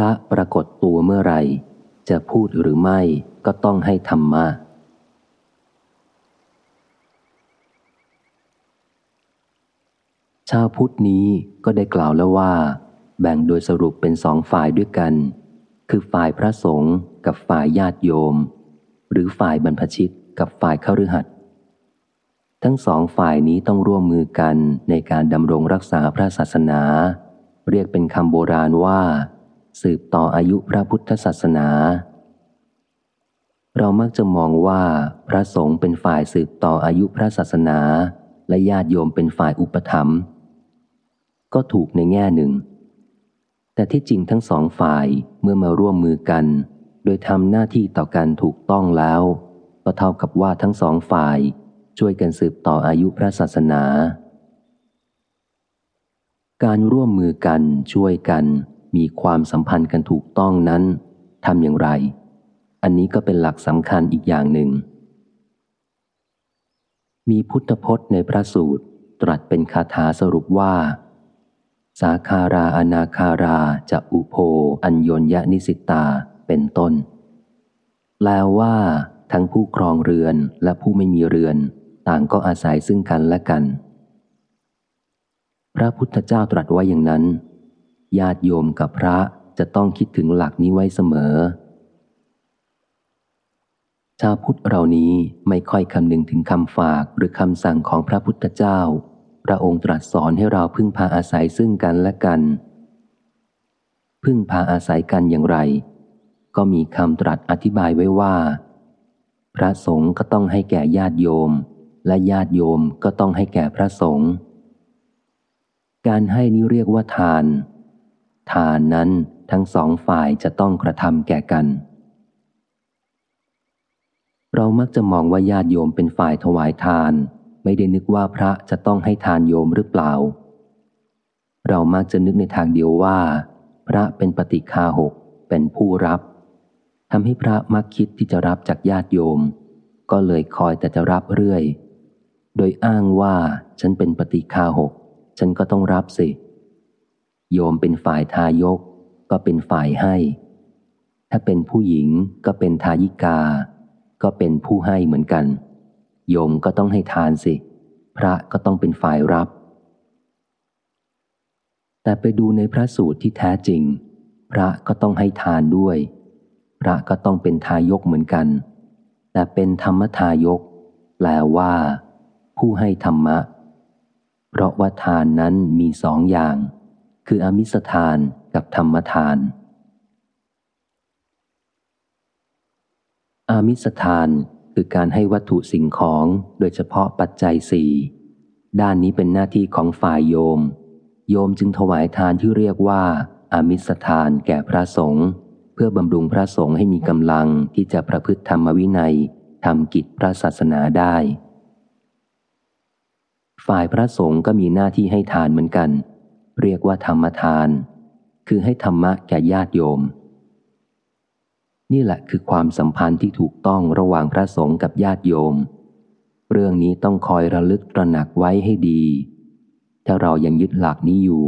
ระปรากฏตัวเมื่อไรจะพูดหรือไม่ก็ต้องให้ธรรมะชาวพุทธนี้ก็ได้กล่าวแล้วว่า แบ่งโดยสรุปเป็นสองฝ่ายด้วยกัน คือฝ่ายพระสงฆ์กับฝ่ายญาติโยม หรือฝ่ายบรรพชิตกับฝ่ายเข้าฤหัสทั้งสองฝ่ายนี้ต้องร่วมมือกันในการดำรงรักษาพระศาสนา เรียกเป็นคำโบราณว่า สืบต่ออายุพระพุทธศาสนา เรามักจะมองว่าพระสงฆ์เป็นฝ่ายสืบต่ออายุพระศาสนา และญาติโยมเป็นฝ่ายอุปถัมภ์ก็ถูกในแง่หนึ่ง แต่ที่จริงทั้งสองฝ่ายเมื่อมาร่วมมือกัน โดยทำหน้าที่ต่อกันถูกต้องแล้ว ก็เท่ากับว่าทั้งสองฝ่ายช่วยกันสืบต่ออายุพระศาสนา การร่วมมือกันช่วยกัน มีความสัมพันธ์กันถูกต้องนั้นทำอย่างไร อันนี้ก็เป็นหลักสำคัญอีกอย่างหนึ่ง มีพุทธพจน์ในพระสูตรตรัสเป็นคาถาสรุปว่า สาคาราอนาคาราจะอุโพอัญโยนยนิสิตาเป็นต้น แปลว่า ทั้งผู้ครองเรือนและผู้ไม่มีเรือน ต่างก็อาศัยซึ่งกันและกัน พระพุทธเจ้าตรัสไว้อย่างนั้น ญาติโยมกับพระจะต้องคิดถึงหลักนี้ไว้เสมอ ชาวพุทธเรานี้ไม่ค่อยคำนึงถึงคำฝากหรือคำสั่งของพระพุทธเจ้า พระองค์ตรัสสอนให้เราพึ่งพาอาศัยซึ่งกันและกัน พึ่งพาอาศัยกันอย่างไร ก็มีคำตรัสอธิบายไว้ว่า พระสงฆ์ก็ต้องให้แก่ญาติโยม และญาติโยมก็ต้องให้แก่พระสงฆ์การให้นี้เรียกว่าทาน ทานนั้นทั้งสองฝ่ายจะต้องกระทำแก่กัน เรามักจะมองว่าญาติโยมเป็นฝ่ายถวายทาน ไม่ได้นึกว่าพระจะต้องให้ทานโยมหรือเปล่า เรามักจะนึกในทางเดียวว่า พระเป็นปฏิคาหกเป็นผู้รับทำให้พระมักคิดที่จะรับจากญาติโยม ก็เลยคอยแต่จะรับเรื่อย โดยอ้างว่าฉันเป็นปฏิคาหก ฉันก็ต้องรับสิ โยมเป็นฝ่ายทายก ก็เป็นฝ่ายให้ ถ้าเป็นผู้หญิงก็เป็นทายิกา ก็เป็นผู้ให้เหมือนกัน โยมก็ต้องให้ทานสิ พระก็ต้องเป็นฝ่ายรับ แต่ไปดูในพระสูตรที่แท้จริง พระก็ต้องให้ทานด้วย พระก็ต้องเป็นทายกเหมือนกัน แต่เป็นธรรมทายก แปลว่า ผู้ให้ธรรมะ เพราะว่าทานนั้นมีสองอย่าง คืออมิสทานกับธรรมทาน อามิสทานคือการให้วัตถุสิ่งของโดยเฉพาะปัจจัยสี่ด้านนี้เป็นหน้าที่ของฝ่ายโยม โยมจึงถวายทานที่เรียกว่าอามิสทานแก่พระสงฆ์เพื่อบำรุงพระสงฆ์ให้มีกำลังที่จะประพฤติธรรมวินัยทำกิจพระศาสนาได้ ฝ่ายพระสงฆ์ก็มีหน้าที่ให้ทานเหมือนกัน เรียกว่าธรรมทาน คือให้ธรรมะแก่ญาติโยม นี่แหละคือความสัมพันธ์ที่ถูกต้องระหว่างพระสงฆ์กับญาติโยม เรื่องนี้ต้องคอยระลึกตระหนักไว้ให้ดี ถ้าเรายังยึดหลักนี้อยู่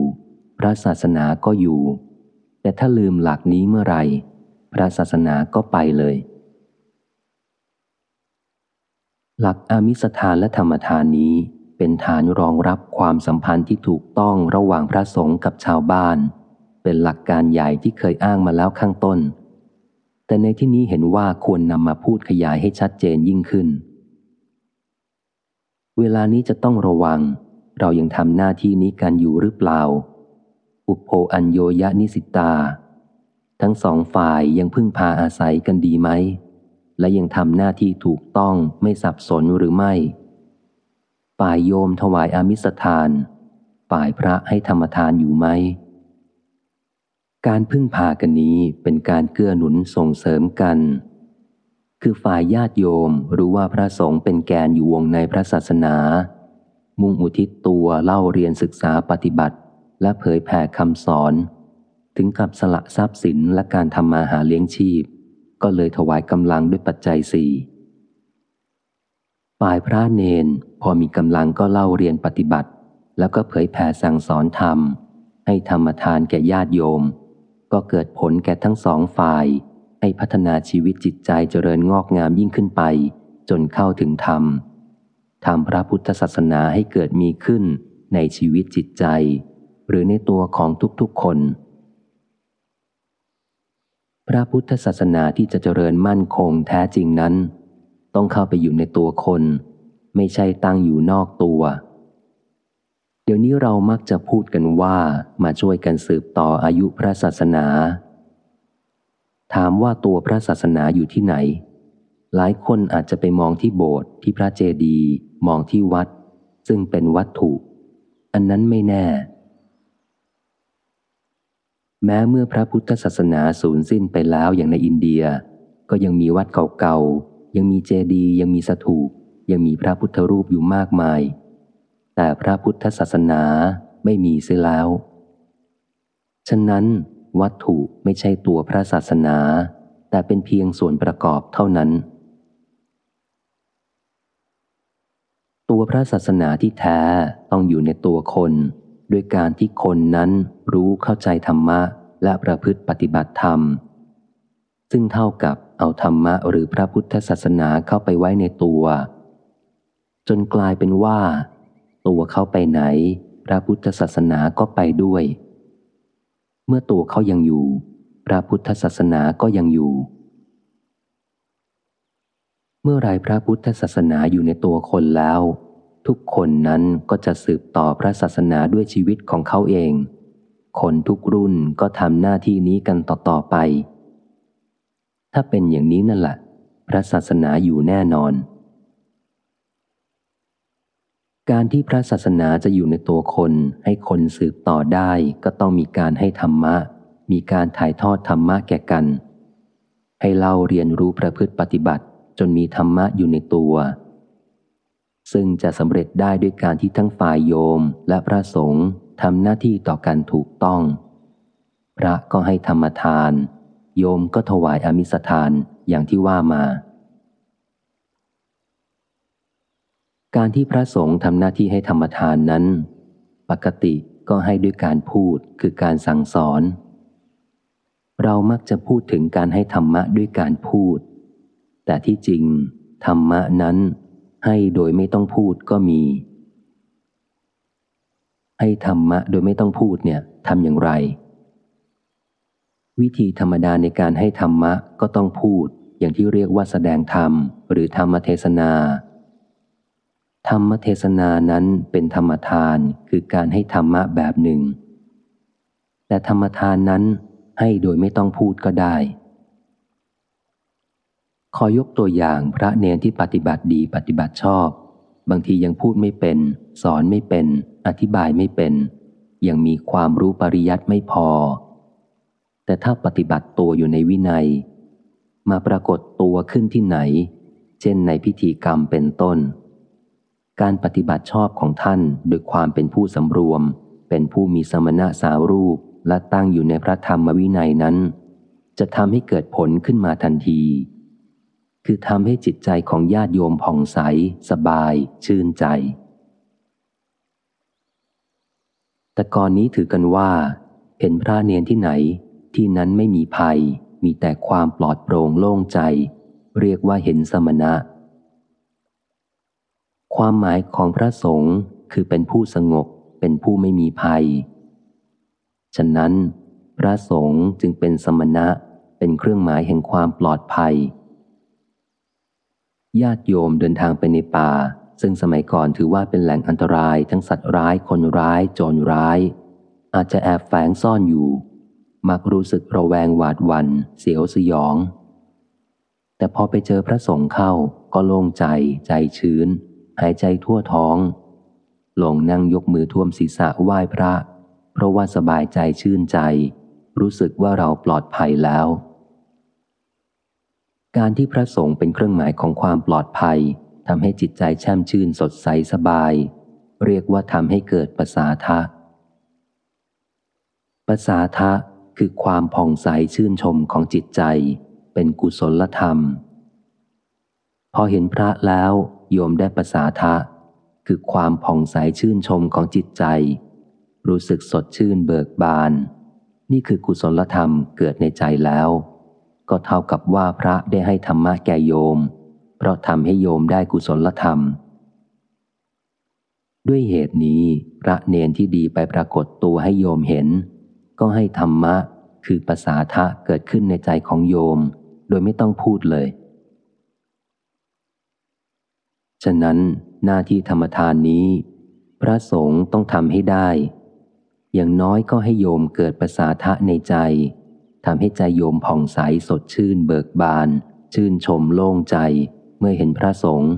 พระศาสนาก็อยู่ แต่ถ้าลืมหลักนี้เมื่อไหร่ พระศาสนาก็ไปเลย หลักอามิสทานและธรรมทานนี้ เป็นฐานรองรับความสัมพันธ์ที่ถูกต้องระหว่างพระสงฆ์กับชาวบ้าน เป็นหลักการใหญ่ที่เคยอ้างมาแล้วข้างต้น แต่ในที่นี้เห็นว่าควรนำมาพูดขยายให้ชัดเจนยิ่งขึ้น เวลานี้จะต้องระวัง เรายังทำหน้าที่นี้กันอยู่หรือเปล่า อุปโภอัญโยยะนิสิตา ทั้งสองฝ่ายยังพึ่งพาอาศัยกันดีไหมและยังทำหน้าที่ถูกต้องไม่สับสนหรือไม่ ฝ่ายโยมถวายอามิสทาน ฝ่ายพระให้ธรรมทานอยู่ไหม การพึ่งพากันนี้เป็นการเกื้อหนุนส่งเสริมกัน คือฝ่ายญาติโยมรู้ว่าพระสงฆ์เป็นแกนอยู่วงในพระศาสนา มุ่งอุทิศตัวเล่าเรียนศึกษาปฏิบัติ และเผยแผ่คำสอน ถึงกับสละทรัพย์สินและการทำมาหาเลี้ยงชีพ ก็เลยถวายกำลังด้วยปัจจัยสี่ ฝ่ายพระเนนพอมีกำลังก็เล่าเรียนปฏิบัติ แล้วก็เผยแผ่สั่งสอนธรรม ให้ธรรมทานแก่ญาติโยม ก็เกิดผลแก่ทั้งสองฝ่าย ให้พัฒนาชีวิตจิตใจเจริญงอกงามยิ่งขึ้นไป จนเข้าถึงธรรมทำพระพุทธศาสนาให้เกิดมีขึ้นในชีวิตจิตใจ หรือในตัวของทุกๆคน พระพุทธศาสนาที่จะเจริญมั่นคงแท้จริงนั้น ต้องเข้าไปอยู่ในตัวคน ไม่ใช่ตั้งอยู่นอกตัว เดี๋ยวนี้เรามักจะพูดกันว่ามาช่วยกันสืบต่ออายุพระศาสนา ถามว่าตัวพระศาสนาอยู่ที่ไหน หลายคนอาจจะไปมองที่โบสถ์ที่พระเจดีย์มองที่วัด ซึ่งเป็นวัตถุ อันนั้นไม่แน่ แม้เมื่อพระพุทธศาสนาสูญสิ้นไปแล้วอย่างในอินเดีย ก็ยังมีวัดเก่าๆ ยังมีเจดีย์ยังมีสถูปยังมีพระพุทธรูปอยู่มากมาย แต่พระพุทธศาสนาไม่มีเสียแล้ว ฉะนั้น วัตถุไม่ใช่ตัวพระศาสนา แต่เป็นเพียงส่วนประกอบเท่านั้น ตัวพระศาสนาที่แท้ต้องอยู่ในตัวคนด้วยการที่คนนั้นรู้เข้าใจธรรมะและประพฤติปฏิบัติธรรม ซึ่งเท่ากับ เอาธรรมะหรือพระพุทธศาสนาเข้าไปไว้ในตัว จนกลายเป็นว่า ตัวเข้าไปไหน พระพุทธศาสนาก็ไปด้วย เมื่อตัวเขายังอยู่ พระพุทธศาสนาก็ยังอยู่ เมื่อไรพระพุทธศาสนาอยู่ในตัวคนแล้ว ทุกคนนั้นก็จะสืบต่อพระศาสนาด้วยชีวิตของเขาเอง คนทุกรุ่นก็ทำหน้าที่นี้กันต่อๆไป ถ้าเป็นอย่างนี้นั่นแหละพระศาสนาอยู่แน่นอน การที่พระศาสนาจะอยู่ในตัวคนให้คนสืบต่อได้ก็ต้องมีการให้ธรรมะ มีการถ่ายทอดธรรมะแก่กัน ให้เล่าเรียนรู้ประพฤติปฏิบัติจนมีธรรมะอยู่ในตัว ซึ่งจะสำเร็จได้ด้วยการที่ทั้งฝ่ายโยมและพระสงฆ์ทำหน้าที่ต่อกันถูกต้อง พระก็ให้ธรรมทาน โยมก็ถวายอมิสทานอย่างที่ว่ามา การที่พระสงฆ์ทำหน้าที่ให้ธรรมทานนั้น ปกติก็ให้ด้วยการพูดคือการสั่งสอน เรามักจะพูดถึงการให้ธรรมะด้วยการพูด แต่ที่จริง ธรรมะนั้น ให้โดยไม่ต้องพูดก็มี ให้ธรรมะโดยไม่ต้องพูดเนี่ยทำอย่างไร วิธีธรรมดาในการให้ธรรมะก็ต้องพูด อย่างที่เรียกว่าแสดงธรรม หรือธรรมเทศนา ธรรมเทศนานั้นเป็นธรรมทานคือการให้ธรรมะแบบหนึ่ง แต่ธรรมทานนั้นให้โดยไม่ต้องพูดก็ได้ ขอยกตัวอย่างพระเนรที่ปฏิบัติดีปฏิบัติชอบ บางทียังพูดไม่เป็น สอนไม่เป็น อธิบายไม่เป็น ยังมีความรู้ปริยัติไม่พอ แต่ถ้าปฏิบัติตัวอยู่ในวินัย มาปรากฏตัวขึ้นที่ไหน เช่นในพิธีกรรมเป็นต้น การปฏิบัติชอบของท่านโดยความเป็นผู้สำรวม เป็นผู้มีสมณะสาวรูปและตั้งอยู่ในพระธรรมวินัยนั้น จะทำให้เกิดผลขึ้นมาทันที คือทำให้จิตใจของญาติโยมผ่องใส สบาย ชื่นใจ แต่ก่อนนี้ถือกันว่า เห็นพระเนียนที่ไหน ที่นั้นไม่มีภัย มีแต่ความปลอดโปร่งโล่งใจ เรียกว่าเห็นสมณะ ความหมายของพระสงฆ์คือเป็นผู้สงบ เป็นผู้ไม่มีภัย ฉะนั้น พระสงฆ์จึงเป็นสมณะ เป็นเครื่องหมายแห่งความปลอดภัย ญาติโยมเดินทางไปในป่า ซึ่งสมัยก่อนถือว่าเป็นแหล่งอันตรายทั้งสัตว์ร้ายคนร้าย โจรร้าย อาจจะแอบแฝงซ่อนอยู่ มักรู้สึกระแวงหวาดวัน เสียวสยอง แต่พอไปเจอพระสงฆ์เข้าก็โล่งใจ ใจชื้น หายใจทั่วท้องลงนั่งยกมือท่วมศีรษะไหว้พระ เพราะว่าสบายใจชื่นใจ รู้สึกว่าเราปลอดภัยแล้ว การที่พระสงฆ์เป็นเครื่องหมายของความปลอดภัยทำให้จิตใจแช่มชื่นสดใสสบาย เรียกว่าทำให้เกิดภาษาทะภาษาทะ คือความผ่องใสชื่นชมของจิตใจ เป็นกุศลธรรม พอเห็นพระแล้วโยมได้ภาษาทะ คือความผ่องใสชื่นชมของจิตใจ รู้สึกสดชื่นเบิกบาน นี่คือกุศลธรรมเกิดในใจแล้ว ก็เท่ากับว่าพระได้ให้ธรรมะแก่โยม เพราะทำให้โยมได้กุศลธรรม ด้วยเหตุนี้พระเนนที่ดีไปปรากฏตัวให้โยมเห็น ก็ให้ธรรมะ คือภาษาทะเกิดขึ้นในใจของโยม โดยไม่ต้องพูดเลย ฉะนั้นหน้าที่ธรรมทานนี้ พระสงฆ์ต้องทำให้ได้ อย่างน้อยก็ให้โยมเกิดภาษาทะในใจทำให้ใจโยมผ่องใสสดชื่นเบิกบาน ชื่นชมโล่งใจเมื่อเห็นพระสงฆ์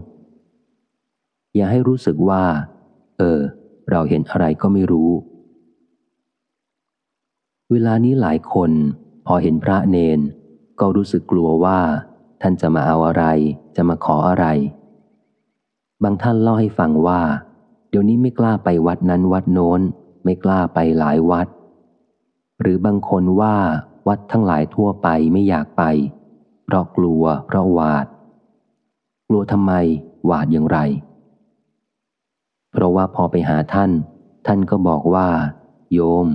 อย่าให้รู้สึกว่า เออ เราเห็นอะไรก็ไม่รู้ เวลานี้หลายคน พอเห็นพระเนน ก็รู้สึกกลัวว่า ท่านจะมาเอาอะไร จะมาขออะไร บางท่านเล่าให้ฟังว่า เดี๋ยวนี้ไม่กล้าไปวัดนั้นวัดโน้น ไม่กล้าไปหลายวัด หรือบางคนว่าวัดทั้งหลายทั่วไปไม่อยากไป เพราะกลัว เพราะหวาด กลัวทำไม หวาดอย่างไร เพราะว่าพอไปหาท่าน ท่านก็บอกว่า โยม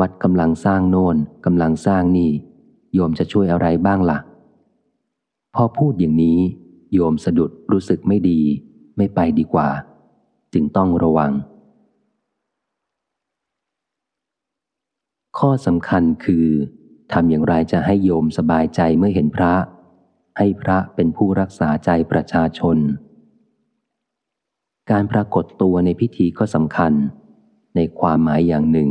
วัดกำลังสร้างโน่นกำลังสร้างนี่ โยมจะช่วยอะไรบ้างละ่ะ พอพูดอย่างนี้ โยมสะดุดรู้สึกไม่ดี ไม่ไปดีกว่า จึงต้องระวัง ข้อสำคัญคือทำอย่างไรจะให้โยมสบายใจเมื่อเห็นพระ ให้พระเป็นผู้รักษาใจประชาชน การปรากฏตัวในพิธีก็สำคัญ ในความหมายอย่างหนึ่ง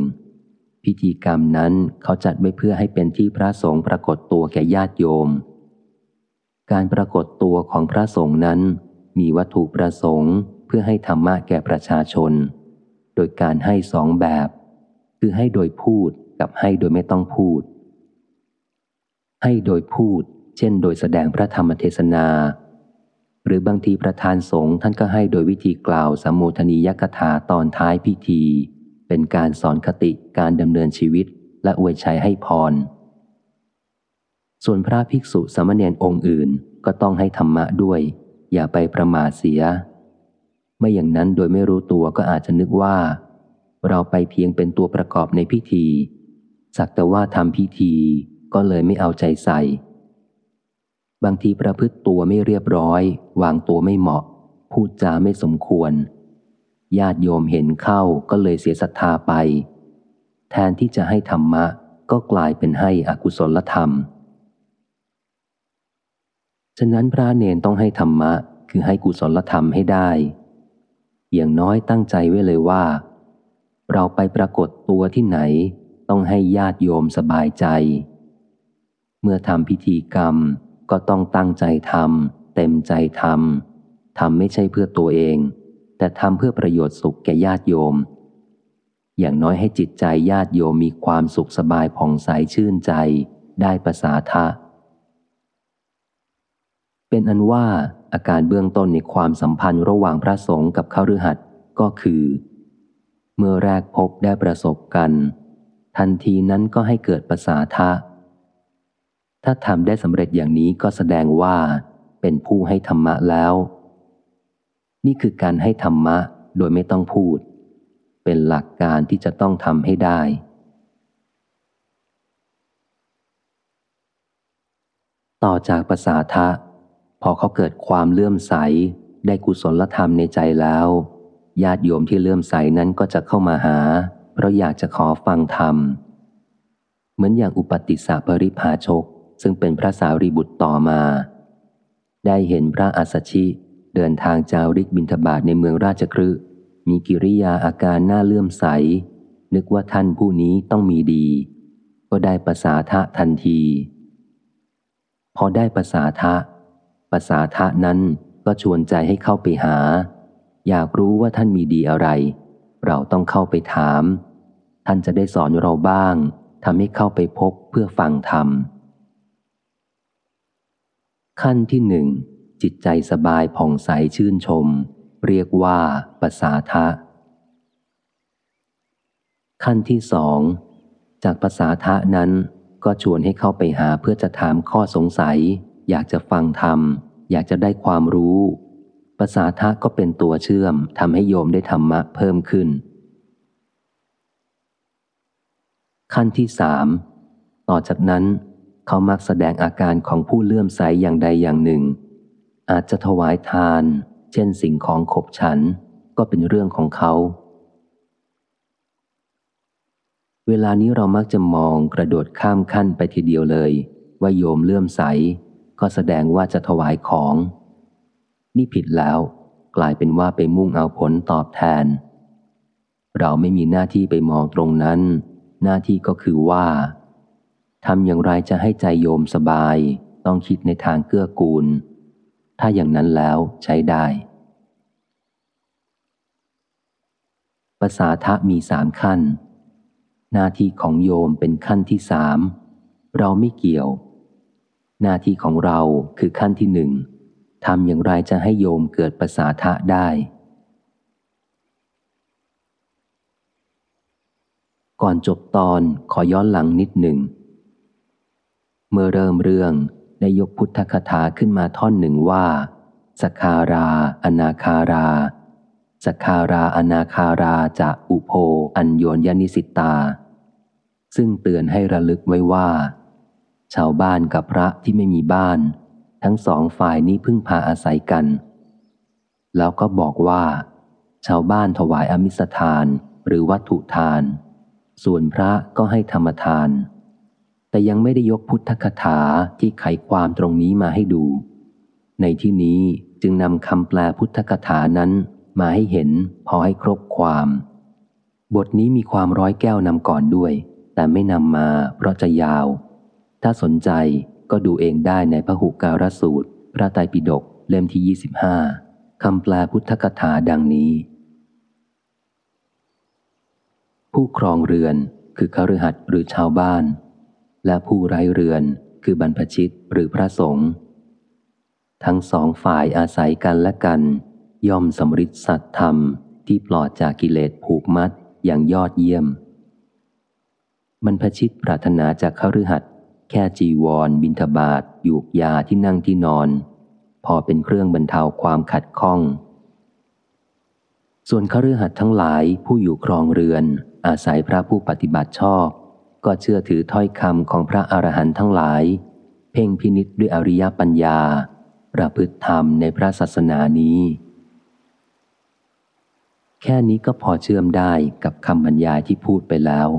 พิธีกรรมนั้นเขาจัดไว้เพื่อให้เป็นที่พระสงฆ์ปรากฏตัวแก่ญาติโยม การปรากฏตัวของพระสงฆ์นั้น มีวัตถุประสงค์เพื่อให้ธรรมะแก่ประชาชน โดยการให้สองแบบ คือให้โดยพูดกับให้โดยไม่ต้องพูด ให้โดยพูด เช่น โดยแสดงพระธรรมเทศนา หรือบางทีประธานสงฆ์ท่านก็ให้โดยวิธีกล่าวสมุทนียกถาตอนท้ายพิธี เป็นการสอนคติการดำเนินชีวิตและอวยชัยให้พร ส่วนพระภิกษุสมณเณรองค์อื่นก็ต้องให้ธรรมะด้วย อย่าไปประมาทเสีย ไม่อย่างนั้นโดยไม่รู้ตัวก็อาจจะนึกว่า เราไปเพียงเป็นตัวประกอบในพิธี สักแต่ว่าทำพิธีก็เลยไม่เอาใจใส่ บางทีประพฤติตัวไม่เรียบร้อย วางตัวไม่เหมาะ พูดจาไม่สมควร ญาติโยมเห็นเข้าก็เลยเสียศรัทธาไป แทนที่จะให้ธรรมะก็กลายเป็นให้อกุศลธรรม ฉะนั้นพระเนนต้องให้ธรรมะคือให้กุศลธรรมให้ได้ อย่างน้อยตั้งใจไว้เลยว่า เราไปปรากฏตัวที่ไหน ต้องให้ญาติโยมสบายใจ เมื่อทำพิธีกรรมก็ต้องตั้งใจทำเต็มใจทำทำไม่ใช่เพื่อตัวเอง แต่ทำเพื่อประโยชน์สุขแก่ญาติโยม อย่างน้อยให้จิตใจญาติโยมมีความสุขสบายผ่องใสชื่นใจ ได้ภาษาทะ เป็นอันว่าอาการเบื้องต้นในความสัมพันธ์ระหว่างพระสงฆ์กับข้ารือหัดก็คือ เมื่อแรกพบได้ประสบกัน ทันทีนั้นก็ให้เกิดภาษาทะ ถ้าทำได้สำเร็จอย่างนี้ก็แสดงว่า เป็นผู้ให้ธรรมะแล้ว นี่คือการให้ธรรมะโดยไม่ต้องพูด เป็นหลักการที่จะต้องทำให้ได้ ต่อจากภาษาทะ พอเขาเกิดความเลื่อมใส ได้กุศลธรรมในใจแล้ว ญาติโยมที่เลื่อมใสนั้นก็จะเข้ามาหา เพราะอยากจะขอฟังธรรม เหมือนอย่างอุปติสสะปริภาชก ซึ่งเป็นพระสารีบุตรต่อมา ได้เห็นพระอัสชิ เดินทางจาริกบินทบาทในเมืองราชครืมีกิริยาอาการน่าเลื่อมใส นึกว่าท่านผู้นี้ต้องมีดี ก็ได้ภาษาทะทันที พอได้ภาษาทะภาษาทะนั้นก็ชวนใจให้เข้าไปหา อยากรู้ว่าท่านมีดีอะไร เราต้องเข้าไปถาม ท่านจะได้สอนเราบ้างทำให้เข้าไปพบเพื่อฟังธรรมขั้นที่หนึ่ง จิตใจสบายผ่องใสชื่นชม เรียกว่าภาษาทะ ขั้นที่สอง จากภาษาทะนั้นก็ชวนให้เข้าไปหาเพื่อจะถามข้อสงสัย อยากจะฟังธรรม อยากจะได้ความรู้ภาษาทะก็เป็นตัวเชื่อมทำให้โยมได้ธรรมะเพิ่มขึ้น ขั้นที่สามต่อจากนั้น เขามักแสดงอาการของผู้เลื่อมใสอย่างใดอย่างหนึ่ง อาจจะถวายทาน เช่นสิ่งของขบฉันก็เป็นเรื่องของเขา เวลานี้เรามักจะมองกระโดดข้ามขั้นไปทีเดียวเลย ว่าโยมเลื่อมใส ก็แสดงว่าจะถวายของ นี่ผิดแล้ว กลายเป็นว่าไปมุ่งเอาผลตอบแทน เราไม่มีหน้าที่ไปมองตรงนั้น หน้าที่ก็คือว่าทำอย่างไรจะให้ใจโยมสบาย ต้องคิดในทางเกื้อกูล ถ้าอย่างนั้นแล้วใช้ได้ ภาษาทะมีสามขั้น หน้าที่ของโยมเป็นขั้นที่สาม เราไม่เกี่ยว หน้าที่ของเราคือขั้นที่หนึ่งทำอย่างไรจะให้โยมเกิดภาษาทะได้ ก่อนจบตอนขอย้อนหลังนิดหนึ่ง เมื่อเริ่มเรื่อง ได้ยกพุทธคถาขึ้นมาท่อนหนึ่งว่า สคารา อนาคารา สคารา อนาคาราจะอุโพอัญโยนยนิสิตา ซึ่งเตือนให้ระลึกไว้ว่า ชาวบ้านกับพระที่ไม่มีบ้าน ทั้งสองฝ่ายนี้พึ่งพาอาศัยกัน แล้วก็บอกว่า ชาวบ้านถวายอมิสทานหรือวัตถุทาน ส่วนพระก็ให้ธรรมทาน แต่ยังไม่ได้ยกพุทธคถาที่ไขความตรงนี้มาให้ดู ในที่นี้จึงนำคำแปลพุทธคถานั้นมาให้เห็นพอให้ครบความ บทนี้มีความร้อยแก้วนำก่อนด้วย แต่ไม่นำมาเพราะจะยาว ถ้าสนใจก็ดูเองได้ในพระหุการสูตร พระไตรปิฎกเล่มที่ 25คำแปลพุทธคถาดังนี้ ผู้ครองเรือนคือคฤหัสถ์หรือชาวบ้าน และผู้ไร้เรือนคือบรรพชิตหรือพระสงฆ์ทั้งสองฝ่ายอาศัยกันและกัน ย่อมสำริดสัตธรรมที่ปลอดจากกิเลสผูกมัดอย่างยอดเยี่ยม บรรพชิตปรารถนาจากขฤหัสแค่จีวร บินทบาทยูกยาที่นั่งที่นอน พอเป็นเครื่องบรรเทาความขัดข้อง ส่วนขฤหัสทั้งหลายผู้อยู่ครองเรือน อาศัยพระผู้ปฏิบัติชอบ ก็เชื่อถือถ้อยคำของพระอรหันต์ทั้งหลาย เพ่งพินิษด้วยอริยปัญญา ประพฤติธรรมในพระศาสนานี้ แค่นี้ก็พอเชื่อมได้กับคำบรรยายที่พูดไปแล้ว